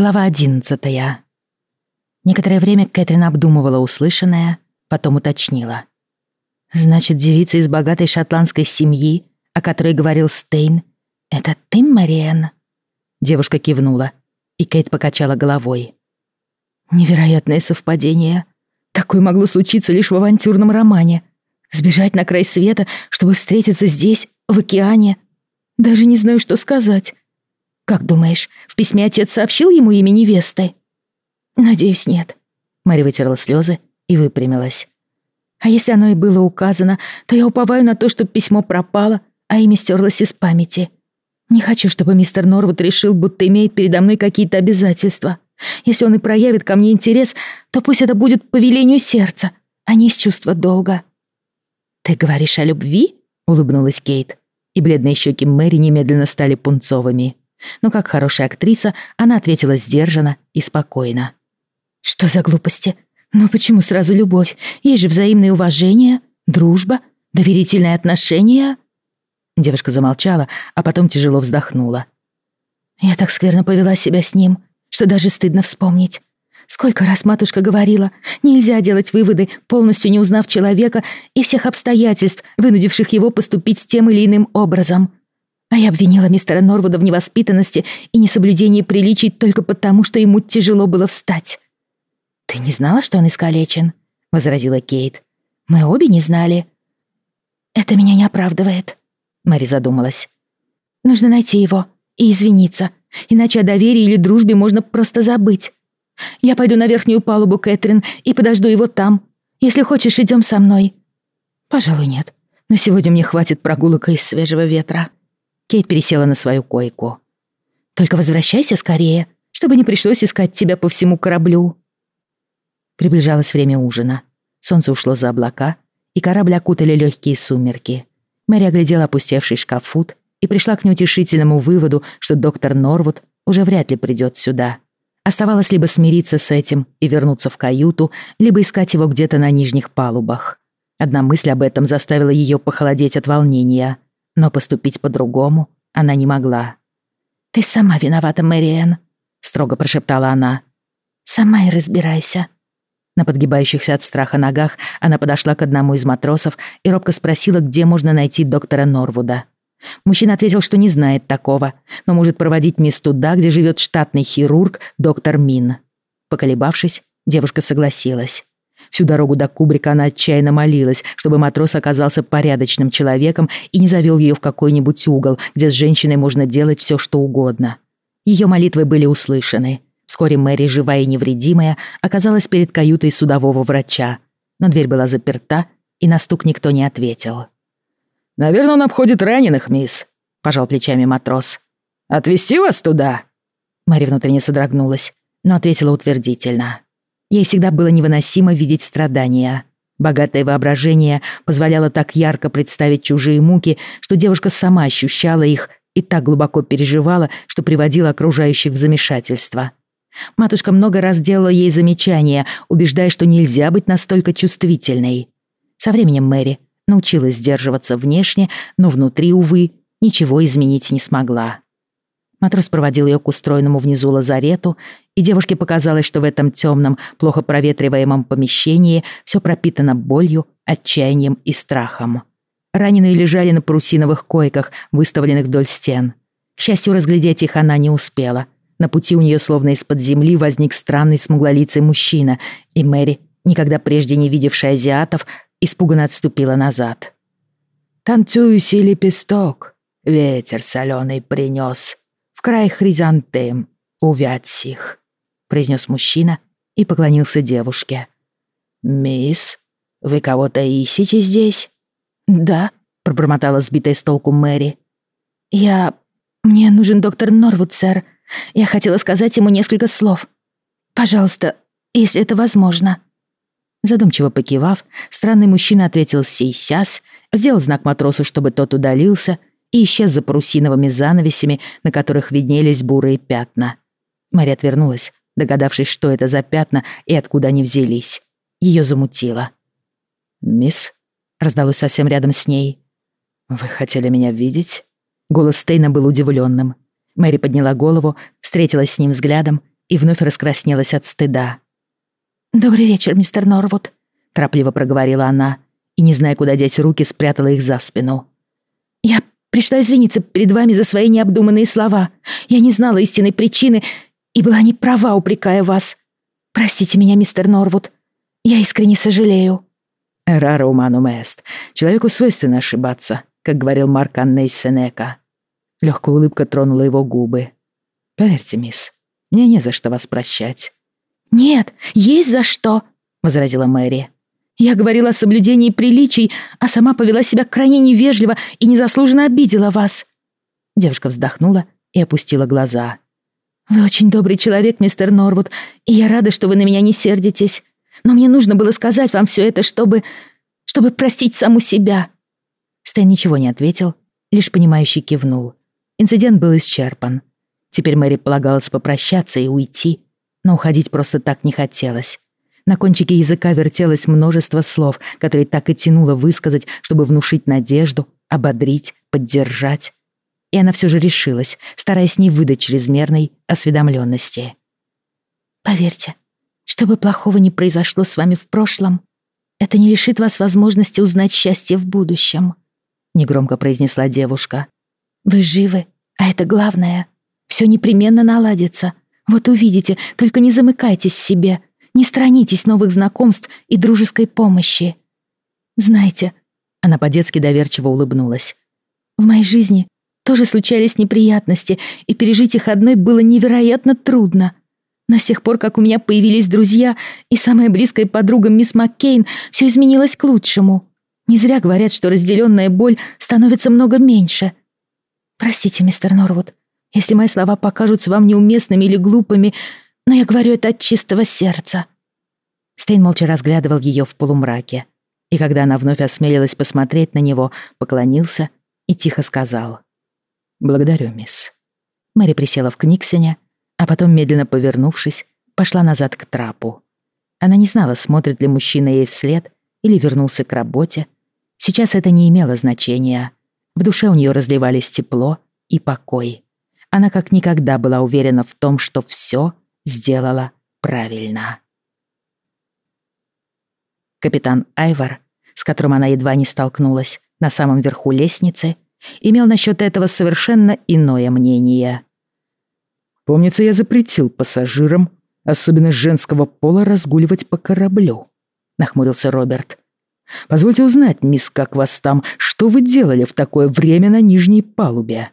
Глава одиннадцатая. Некоторое время Кэтрин обдумывала услышанное, потом уточнила. «Значит, девица из богатой шотландской семьи, о которой говорил Стейн, это ты, Мариэн?» Девушка кивнула, и Кейт покачала головой. «Невероятное совпадение. Такое могло случиться лишь в авантюрном романе. Сбежать на край света, чтобы встретиться здесь, в океане. Даже не знаю, что сказать. «Как думаешь, в письме отец сообщил ему имя невесты?» «Надеюсь, нет». Мари вытерла слезы и выпрямилась. «А если оно и было указано, то я уповаю на то, что письмо пропало, а имя стерлось из памяти. Не хочу, чтобы мистер Норвуд решил, будто имеет передо мной какие-то обязательства. Если он и проявит ко мне интерес, то пусть это будет по велению сердца, а не из чувства долга». «Ты говоришь о любви?» — улыбнулась Кейт, и бледные щеки Мэри немедленно стали пунцовыми. Но как хорошая актриса, она ответила сдержанно и спокойно. «Что за глупости? Ну почему сразу любовь? Есть же взаимное уважение, дружба, доверительные отношения?» Девушка замолчала, а потом тяжело вздохнула. «Я так скверно повела себя с ним, что даже стыдно вспомнить. Сколько раз матушка говорила, нельзя делать выводы, полностью не узнав человека и всех обстоятельств, вынудивших его поступить тем или иным образом. А я обвинила мистера Норвуда в невоспитанности и несоблюдении приличий только потому, что ему тяжело было встать. «Ты не знала, что он искалечен?» — возразила Кейт. «Мы обе не знали». «Это меня не оправдывает», — Мэри задумалась. «Нужно найти его и извиниться, иначе о доверии или дружбе можно просто забыть. Я пойду на верхнюю палубу, Кэтрин, и подожду его там. Если хочешь, идем со мной». «Пожалуй, нет. На сегодня мне хватит прогулок из свежего ветра». Кейт пересела на свою койку. «Только возвращайся скорее, чтобы не пришлось искать тебя по всему кораблю». Приближалось время ужина. Солнце ушло за облака, и корабль окутали легкие сумерки. Мэри оглядела опустевший шкафут и пришла к неутешительному выводу, что доктор Норвуд уже вряд ли придет сюда. Оставалось либо смириться с этим и вернуться в каюту, либо искать его где-то на нижних палубах. Одна мысль об этом заставила ее похолодеть от волнения — но поступить по-другому она не могла. «Ты сама виновата, Мэриэн», — строго прошептала она. «Сама и разбирайся». На подгибающихся от страха ногах она подошла к одному из матросов и робко спросила, где можно найти доктора Норвуда. Мужчина ответил, что не знает такого, но может проводить мисс туда, где живет штатный хирург доктор Мин. Поколебавшись, девушка согласилась. Всю дорогу до кубрика она отчаянно молилась, чтобы матрос оказался порядочным человеком и не завел ее в какой-нибудь угол, где с женщиной можно делать все, что угодно. Ее молитвы были услышаны. Вскоре Мэри, живая и невредимая, оказалась перед каютой судового врача. Но дверь была заперта, и на стук никто не ответил. «Наверное, он обходит раненых, мисс», — пожал плечами матрос. «Отвезти вас туда?» Мэри внутренне содрогнулась, но ответила утвердительно. Ей всегда было невыносимо видеть страдания. Богатое воображение позволяло так ярко представить чужие муки, что девушка сама ощущала их и так глубоко переживала, что приводила окружающих в замешательство. Матушка много раз делала ей замечания, убеждая, что нельзя быть настолько чувствительной. Со временем Мэри научилась сдерживаться внешне, но внутри, увы, ничего изменить не смогла. Матрос проводил ее к устроенному внизу лазарету, и девушке показалось, что в этом темном, плохо проветриваемом помещении все пропитано болью, отчаянием и страхом. Раненые лежали на парусиновых койках, выставленных вдоль стен. К счастью, разглядеть их она не успела. На пути у нее словно из-под земли возник странный смуглолицый мужчина, и Мэри, никогда прежде не видевшая азиатов, испуганно отступила назад. «Танцуюсь и лепесток, ветер соленый принес», в край хризантем увядь сих», — произнес мужчина и поклонился девушке. «Мисс, вы кого-то ищете здесь?» «Да», — пробормотала сбитая с толку Мэри. «Я... Мне нужен доктор Норвуд, сэр. Я хотела сказать ему несколько слов. Пожалуйста, если это возможно». Задумчиво покивав, странный мужчина ответил сей-сяс, сделал знак матросу, чтобы тот удалился, и исчез за парусиновыми занавесями, на которых виднелись бурые пятна. Мария отвернулась, догадавшись, что это за пятна и откуда они взялись. Ее замутило. «Мисс?» — раздалось совсем рядом с ней. «Вы хотели меня видеть?» Голос Стейна был удивленным. Мэри подняла голову, встретилась с ним взглядом и вновь раскраснелась от стыда. «Добрый вечер, мистер Норвуд», — торопливо проговорила она, и, не зная, куда деть руки, спрятала их за спину. «Я пришла извиниться перед вами за свои необдуманные слова. Я не знала истинной причины и была не права, упрекая вас. Простите меня, мистер Норвуд. Я искренне сожалею». «Рара уманум эст. Человеку свойственно ошибаться», как говорил Марк Анней Сенека. Легкая улыбка тронула его губы. «Поверьте, мисс, мне не за что вас прощать». «Нет, есть за что», — возразила Мэри. «Я говорила о соблюдении приличий, а сама повела себя крайне невежливо и незаслуженно обидела вас». Девушка вздохнула и опустила глаза. «Вы очень добрый человек, мистер Норвуд, и я рада, что вы на меня не сердитесь. Но мне нужно было сказать вам все это, чтобы... чтобы простить саму себя». Стэн ничего не ответил, лишь понимающий кивнул. Инцидент был исчерпан. Теперь Мэри полагалось попрощаться и уйти, но уходить просто так не хотелось. На кончике языка вертелось множество слов, которые так и тянуло высказать, чтобы внушить надежду, ободрить, поддержать. И она все же решилась, стараясь не выдать чрезмерной осведомленности. «Поверьте, что бы плохого ни произошло с вами в прошлом, это не лишит вас возможности узнать счастье в будущем», — негромко произнесла девушка. «Вы живы, а это главное. Все непременно наладится. Вот увидите, только не замыкайтесь в себе, не странитесь новых знакомств и дружеской помощи. Знаете, она по-детски доверчиво улыбнулась. В моей жизни тоже случались неприятности, и пережить их одной было невероятно трудно. Но с тех пор, как у меня появились друзья и самая близкая подруга мисс Маккейн, все изменилось к лучшему. Не зря говорят, что разделенная боль становится много меньше. Простите, мистер Норвуд, если мои слова покажутся вам неуместными или глупыми, но я говорю это от чистого сердца». Стейн молча разглядывал ее в полумраке, и когда она вновь осмелилась посмотреть на него, поклонился и тихо сказал. «Благодарю, мисс». Мэри присела в Книксене, а потом, медленно повернувшись, пошла назад к трапу. Она не знала, смотрит ли мужчина ей вслед или вернулся к работе. Сейчас это не имело значения. В душе у нее разливались тепло и покой. Она как никогда была уверена в том, что все сделала правильно. Капитан Айвар, с которым она едва не столкнулась на самом верху лестницы, имел насчет этого совершенно иное мнение. «Помнится, я запретил пассажирам, особенно женского пола, разгуливать по кораблю», — нахмурился Роберт. «Позвольте узнать, мисс, как вас там, что вы делали в такое время на нижней палубе?»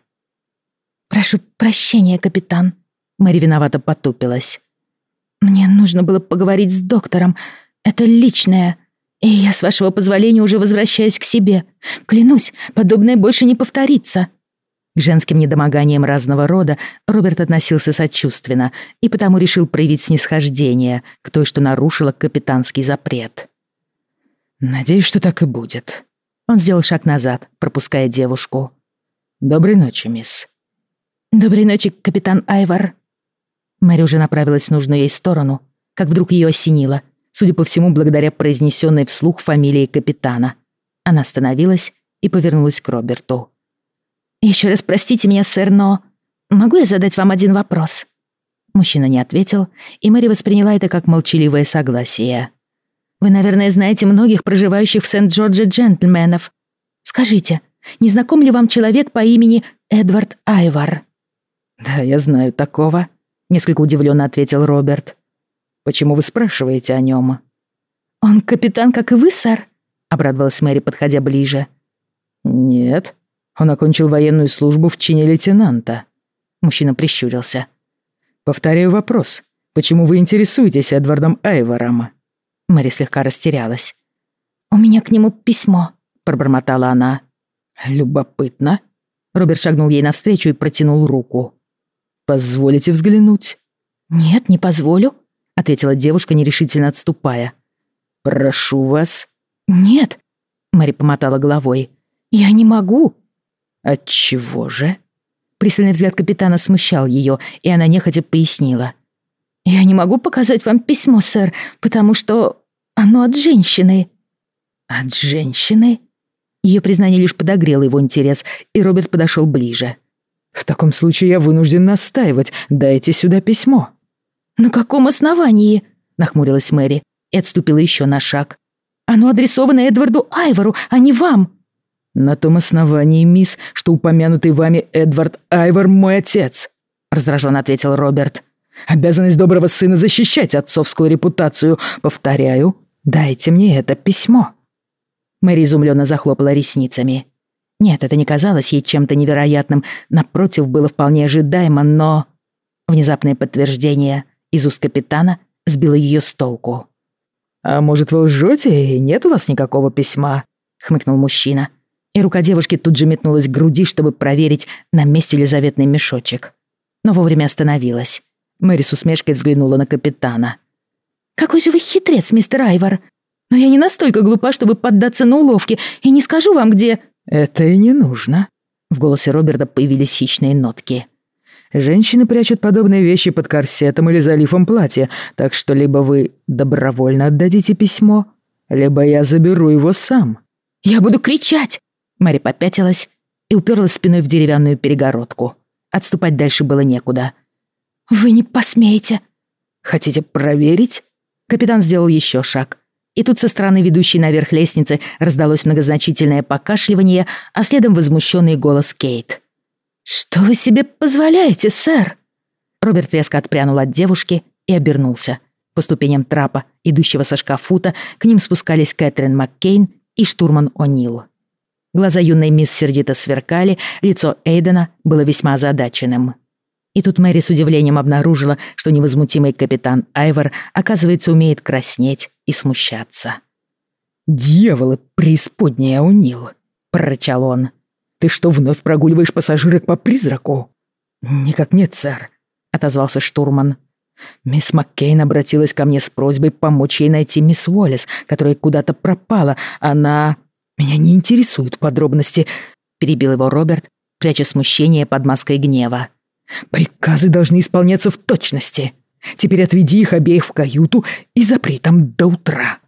«Прошу прощения, капитан», — Мэри виновато потупилась. «Мне нужно было поговорить с доктором. Это личное. И я, с вашего позволения, уже возвращаюсь к себе. Клянусь, подобное больше не повторится». К женским недомоганиям разного рода Роберт относился сочувственно и потому решил проявить снисхождение к той, что нарушила капитанский запрет. «Надеюсь, что так и будет». Он сделал шаг назад, пропуская девушку. «Доброй ночи, мисс». «Доброй ночи, капитан Айвар». Мэри уже направилась в нужную ей сторону, как вдруг ее осенило, судя по всему, благодаря произнесенной вслух фамилии капитана. Она остановилась и повернулась к Роберту. «Еще раз простите меня, сэр, но могу я задать вам один вопрос?» Мужчина не ответил, и Мэри восприняла это как молчаливое согласие. «Вы, наверное, знаете многих проживающих в Сент-Джордже джентльменов. Скажите, не знаком ли вам человек по имени Эдвард Айвар?» «Да, я знаю такого», — несколько удивленно ответил Роберт. «Почему вы спрашиваете о нем? «Он капитан, как и вы, сэр?» — обрадовалась Мэри, подходя ближе. «Нет, он окончил военную службу в чине лейтенанта». Мужчина прищурился. «Повторяю вопрос. Почему вы интересуетесь Эдвардом Айвором?» Мэри слегка растерялась. «У меня к нему письмо», — пробормотала она. «Любопытно». Роберт шагнул ей навстречу и протянул руку. «Позволите взглянуть?» «Нет, не позволю», — ответила девушка, нерешительно отступая. «Прошу вас». «Нет», — Мэри помотала головой. «Я не могу». «Отчего же?» Пристальный взгляд капитана смущал ее, и она нехотя пояснила. «Я не могу показать вам письмо, сэр, потому что оно от женщины». «От женщины?» Ее признание лишь подогрело его интерес, и Роберт подошел ближе. В таком случае я вынужден настаивать. Дайте сюда письмо». «На каком основании?» — нахмурилась Мэри и отступила еще на шаг. «Оно адресовано Эдварду Айвору, а не вам!» «На том основании, мисс, что упомянутый вами Эдвард Айвор мой отец», — раздраженно ответил Роберт. «Обязанность доброго сына защищать отцовскую репутацию. Повторяю, дайте мне это письмо». Мэри изумленно захлопала ресницами. Нет, это не казалось ей чем-то невероятным, напротив, было вполне ожидаемо, но... Внезапное подтверждение из уст капитана сбило ее с толку. «А может, вы лжете, и нет у вас никакого письма?» — хмыкнул мужчина. И рука девушки тут же метнулась к груди, чтобы проверить, на месте ли заветный мешочек. Но вовремя остановилась. Мэри с усмешкой взглянула на капитана. «Какой же вы хитрец, мистер Айвор! Но я не настолько глупа, чтобы поддаться на уловки, и не скажу вам, где...» «Это и не нужно». В голосе Роберта появились хищные нотки. «Женщины прячут подобные вещи под корсетом или залифом платья, так что либо вы добровольно отдадите письмо, либо я заберу его сам». «Я буду кричать!» Мэри попятилась и уперлась спиной в деревянную перегородку. Отступать дальше было некуда. «Вы не посмеете!» «Хотите проверить?» Капитан сделал еще шаг, и тут со стороны ведущей наверх лестницы раздалось многозначительное покашливание, а следом возмущенный голос Кейт. «Что вы себе позволяете, сэр?» Роберт резко отпрянул от девушки и обернулся. По ступеням трапа, идущего со шкафута, к ним спускались Кэтрин Маккейн и штурман О'Нил. Глаза юной мисс сердито сверкали, лицо Эйдена было весьма озадаченным. И тут Мэри с удивлением обнаружила, что невозмутимый капитан Айвор, оказывается, умеет краснеть и смущаться. «Дьяволы, преисподняя унил!» — прорычал он. «Ты что, вновь прогуливаешь пассажирок по призраку?» «Никак нет, сэр», — отозвался штурман. «Мисс Маккейн обратилась ко мне с просьбой помочь ей найти мисс Уоллес, которая куда-то пропала. Она...» «Меня не интересуют подробности», — перебил его Роберт, пряча смущение под маской гнева. Приказы должны исполняться в точности. Теперь отведи их обеих в каюту и запри там до утра».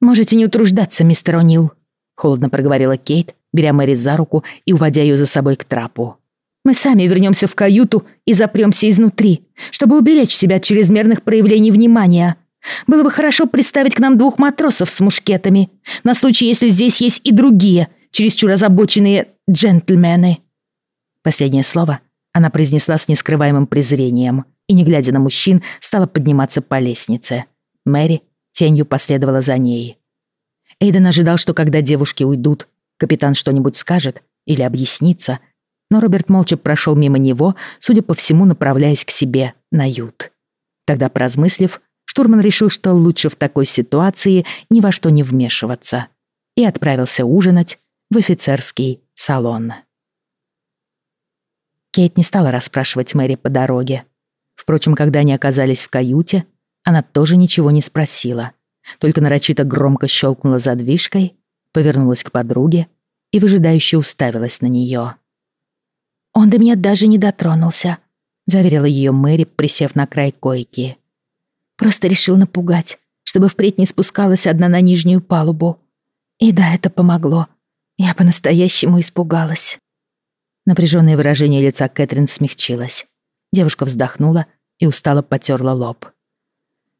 «Можете не утруждаться, мистер О'Нил», — холодно проговорила Кейт, беря Мэри за руку и уводя ее за собой к трапу. «Мы сами вернемся в каюту и запремся изнутри, чтобы уберечь себя от чрезмерных проявлений внимания. Было бы хорошо представить к нам двух матросов с мушкетами, на случай, если здесь есть и другие, чересчур озабоченные джентльмены». Последнее слово она произнесла с нескрываемым презрением и, не глядя на мужчин, стала подниматься по лестнице. Мэри тенью последовала за ней. Эйден ожидал, что когда девушки уйдут, капитан что-нибудь скажет или объяснится, но Роберт молча прошел мимо него, судя по всему, направляясь к себе на ют. Тогда, поразмыслив, штурман решил, что лучше в такой ситуации ни во что не вмешиваться, и отправился ужинать в офицерский салон. Кейт не стала расспрашивать Мэри по дороге. Впрочем, когда они оказались в каюте, она тоже ничего не спросила, только нарочито громко щелкнула задвижкой, повернулась к подруге и выжидающе уставилась на нее. «Он до меня даже не дотронулся», — заверила ее Мэри, присев на край койки. «Просто решил напугать, чтобы впредь не спускалась одна на нижнюю палубу. И да, это помогло. Я по-настоящему испугалась». Напряженное выражение лица Кэтрин смягчилось. Девушка вздохнула и устало потерла лоб.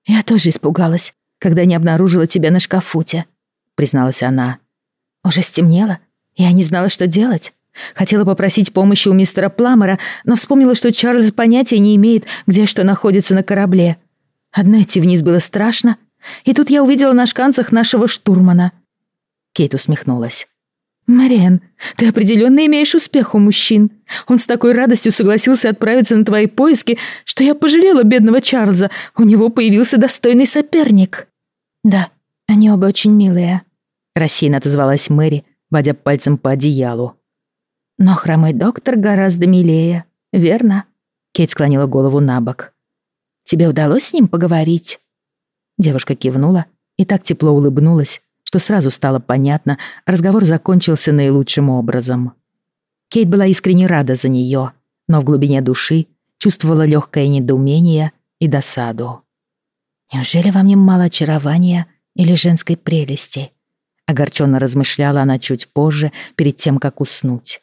«Я тоже испугалась, когда не обнаружила тебя на шкафуте», — призналась она. «Уже стемнело. Я не знала, что делать. Хотела попросить помощи у мистера Пламера, но вспомнила, что Чарльз понятия не имеет, где что находится на корабле. Одно идти вниз было страшно, и тут я увидела на шканцах нашего штурмана». Кейт усмехнулась. «Мариэн, ты определенно имеешь успех у мужчин. Он с такой радостью согласился отправиться на твои поиски, что я пожалела бедного Чарльза. У него появился достойный соперник». «Да, они оба очень милые», — рассеянно отозвалась Мэри, водя пальцем по одеялу. «Но хромой доктор гораздо милее, верно?» Кейт склонила голову на бок. «Тебе удалось с ним поговорить?» Девушка кивнула и так тепло улыбнулась, что сразу стало понятно, разговор закончился наилучшим образом. Кейт была искренне рада за нее, но в глубине души чувствовала легкое недоумение и досаду. «Неужели во мне мало очарования или женской прелести?» Огорченно размышляла она чуть позже, перед тем, как уснуть.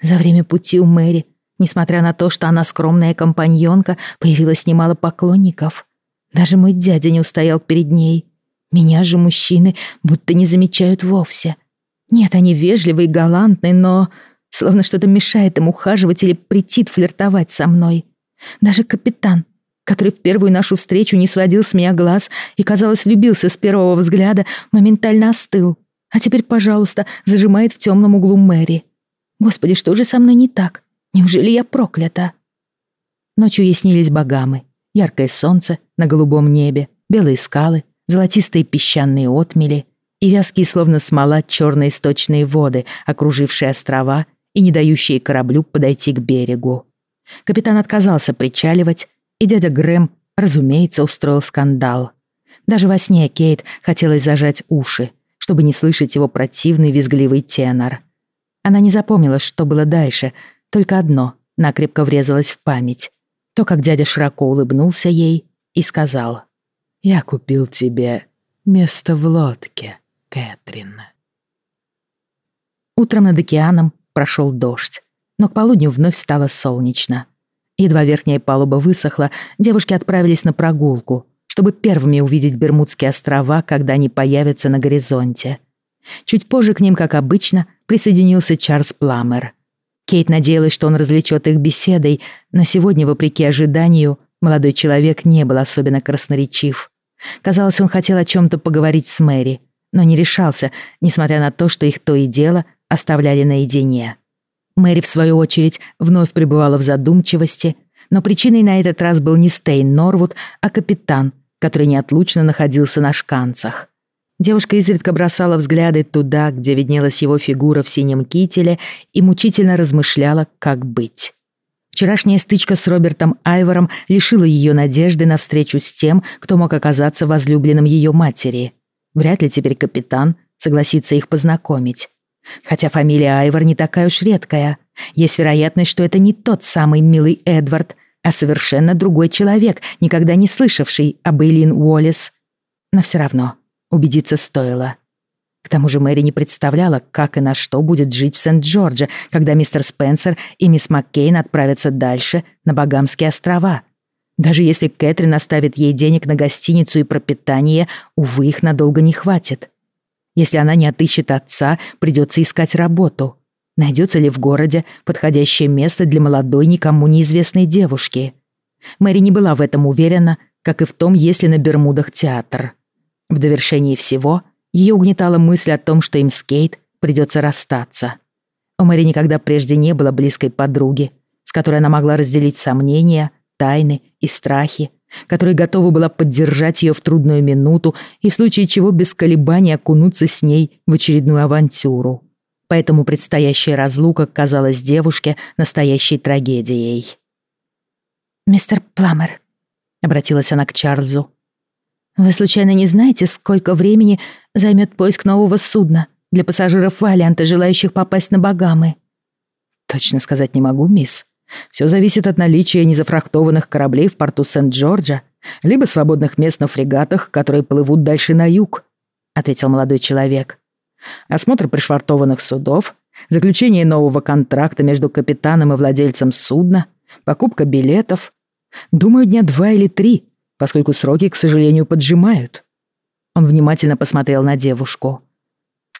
«За время пути у Мэри Несмотря на то, что она скромная компаньонка, появилось немало поклонников. Даже мой дядя не устоял перед ней. Меня же мужчины будто не замечают вовсе. Нет, они вежливые галантные, но словно что-то мешает им ухаживать или претит флиртовать со мной. Даже капитан, который в первую нашу встречу не сводил с меня глаз и, казалось, влюбился с первого взгляда, моментально остыл. А теперь, пожалуйста, зажимает в темном углу Мэри. Господи, что же со мной не так? Неужели я проклята? Ночью яснились богамы. Яркое солнце на голубом небе, белые скалы, золотистые песчаные отмели и вязкие, словно смола, черные сточные воды, окружившие острова и не дающие кораблю подойти к берегу. Капитан отказался причаливать, и дядя Грэм, разумеется, устроил скандал. Даже во сне Кейт хотелось зажать уши, чтобы не слышать его противный визгливый тенор. Она не запомнила, что было дальше, только одно накрепко врезалось в память. То, как дядя широко улыбнулся ей и сказал «Я купил тебе место в лодке, Кэтрин». Утром над океаном прошел дождь, но к полудню вновь стало солнечно. Едва верхняя палуба высохла, девушки отправились на прогулку, чтобы первыми увидеть Бермудские острова, когда они появятся на горизонте. Чуть позже к ним, как обычно, присоединился Чарльз Пламер. Кейт надеялась, что он развлечет их беседой, но сегодня, вопреки ожиданию, молодой человек не был особенно красноречив. Казалось, он хотел о чем-то поговорить с Мэри, но не решался, несмотря на то, что их то и дело оставляли наедине. Мэри, в свою очередь, вновь пребывала в задумчивости, но причиной на этот раз был не Стейн Норвуд, а капитан, который неотлучно находился на шканцах. Девушка изредка бросала взгляды туда, где виднелась его фигура в синем кителе, и мучительно размышляла, как быть. Вчерашняя стычка с Робертом Айвором лишила ее надежды на встречу с тем, кто мог оказаться возлюбленным ее матери. Вряд ли теперь капитан согласится их познакомить. Хотя фамилия Айвор не такая уж редкая. Есть вероятность, что это не тот самый милый Эдвард, а совершенно другой человек, никогда не слышавший об Эйлин Уоллес. Но все равно убедиться стоило. К тому же Мэри не представляла, как и на что будет жить в Сент-Джордже, когда мистер Спенсер и мисс Маккейн отправятся дальше, на Багамские острова. Даже если Кэтрин оставит ей денег на гостиницу и пропитание, увы, их надолго не хватит. Если она не отыщет отца, придется искать работу. Найдется ли в городе подходящее место для молодой, никому неизвестной девушки? Мэри не была в этом уверена, как и в том, есть ли на Бермудах театр. В довершении всего ее угнетала мысль о том, что им с Кейт придется расстаться. У Мэри никогда прежде не было близкой подруги, с которой она могла разделить сомнения, тайны и страхи, которая готова была поддержать ее в трудную минуту и в случае чего без колебаний окунуться с ней в очередную авантюру. Поэтому предстоящая разлука казалась девушке настоящей трагедией. «Мистер Пламер», — обратилась она к Чарльзу, «вы случайно не знаете, сколько времени займет поиск нового судна для пассажиров Валианта, желающих попасть на Багамы?» «Точно сказать не могу, мисс. Все зависит от наличия незафрахтованных кораблей в порту Сент-Джорджа, либо свободных мест на фрегатах, которые плывут дальше на юг», — ответил молодой человек. «Осмотр пришвартованных судов, заключение нового контракта между капитаном и владельцем судна, покупка билетов. Думаю, дня два или три, поскольку сроки, к сожалению, поджимают». Он внимательно посмотрел на девушку.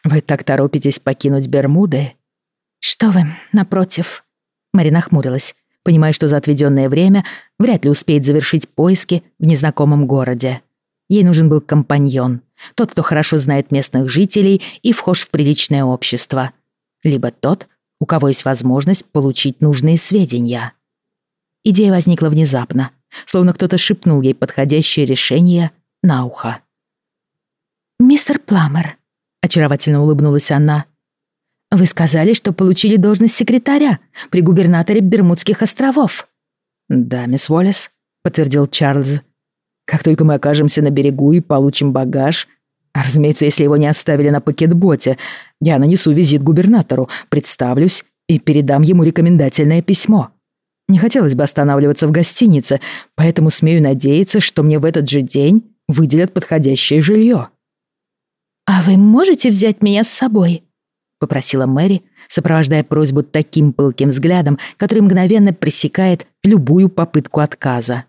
«Вы так торопитесь покинуть Бермуды?» «Что вы, напротив», Мэри нахмурилась, понимая, что за отведенное время вряд ли успеет завершить поиски в незнакомом городе. Ей нужен был компаньон, тот, кто хорошо знает местных жителей и вхож в приличное общество. Либо тот, у кого есть возможность получить нужные сведения. Идея возникла внезапно, словно кто-то шепнул ей подходящее решение на ухо. «Мистер Пламер», — очаровательно улыбнулась она, вы сказали, что получили должность секретаря при губернаторе Бермудских островов. Да, мисс Уоллес, подтвердил Чарльз. Как только мы окажемся на берегу и получим багаж, а, разумеется, если его не оставили на пакетботе, я нанесу визит губернатору, представлюсь и передам ему рекомендательное письмо. Не хотелось бы останавливаться в гостинице, поэтому смею надеяться, что мне в этот же день выделят подходящее жилье. «А вы можете взять меня с собой?» попросила Мэри, сопровождая просьбу таким пылким взглядом, который мгновенно пресекает любую попытку отказа.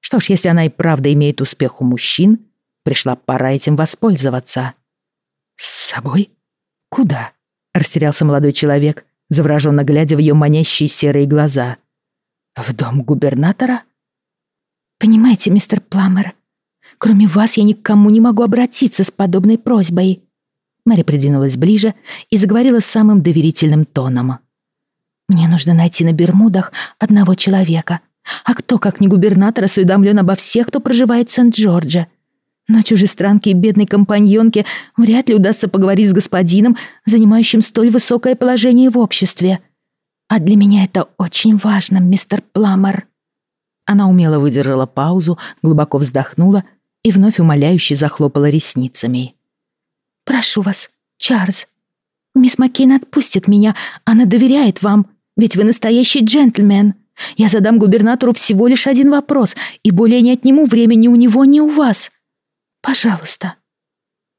Что ж, если она и правда имеет успех у мужчин, пришла пора этим воспользоваться. «С собой? Куда?» — растерялся молодой человек, завороженно глядя в ее манящие серые глаза. «В дом губернатора?» «Понимаете, мистер Пламер, кроме вас я никому не могу обратиться с подобной просьбой». Мэри придвинулась ближе и заговорила самым доверительным тоном. «Мне нужно найти на Бермудах одного человека. А кто, как не губернатор, осведомлен обо всех, кто проживает в Сент-Джордже? Но чужестранке и бедной компаньонке вряд ли удастся поговорить с господином, занимающим столь высокое положение в обществе. А для меня это очень важно, мистер Пламер». Она умело выдержала паузу, глубоко вздохнула и вновь умоляюще захлопала ресницами. «Прошу вас, Чарльз. Мисс Маккейн отпустит меня, она доверяет вам, ведь вы настоящий джентльмен. Я задам губернатору всего лишь один вопрос и более не отниму времени у него, ни у вас. Пожалуйста».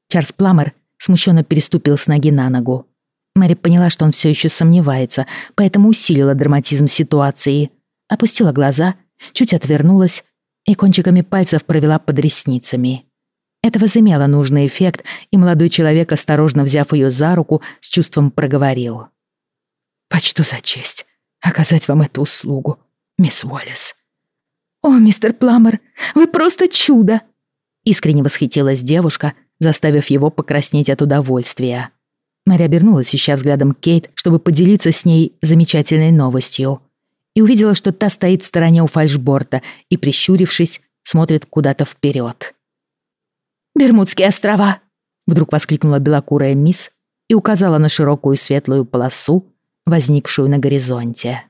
Чарльз Пламер смущенно переступил с ноги на ногу. Мэри поняла, что он все еще сомневается, поэтому усилила драматизм ситуации. Опустила глаза, чуть отвернулась и кончиками пальцев провела под ресницами. Это возымело нужный эффект, и молодой человек, осторожно взяв ее за руку, с чувством проговорил. «Почту за честь оказать вам эту услугу, мисс Уоллес». «О, мистер Пламер, вы просто чудо!» Искренне восхитилась девушка, заставив его покраснеть от удовольствия. Мэри обернулась, ища взглядом Кейт, чтобы поделиться с ней замечательной новостью. И увидела, что та стоит в стороне у фальшборта и, прищурившись, смотрит куда-то вперед. «Бермудские острова!» Вдруг воскликнула белокурая мисс и указала на широкую светлую полосу, возникшую на горизонте.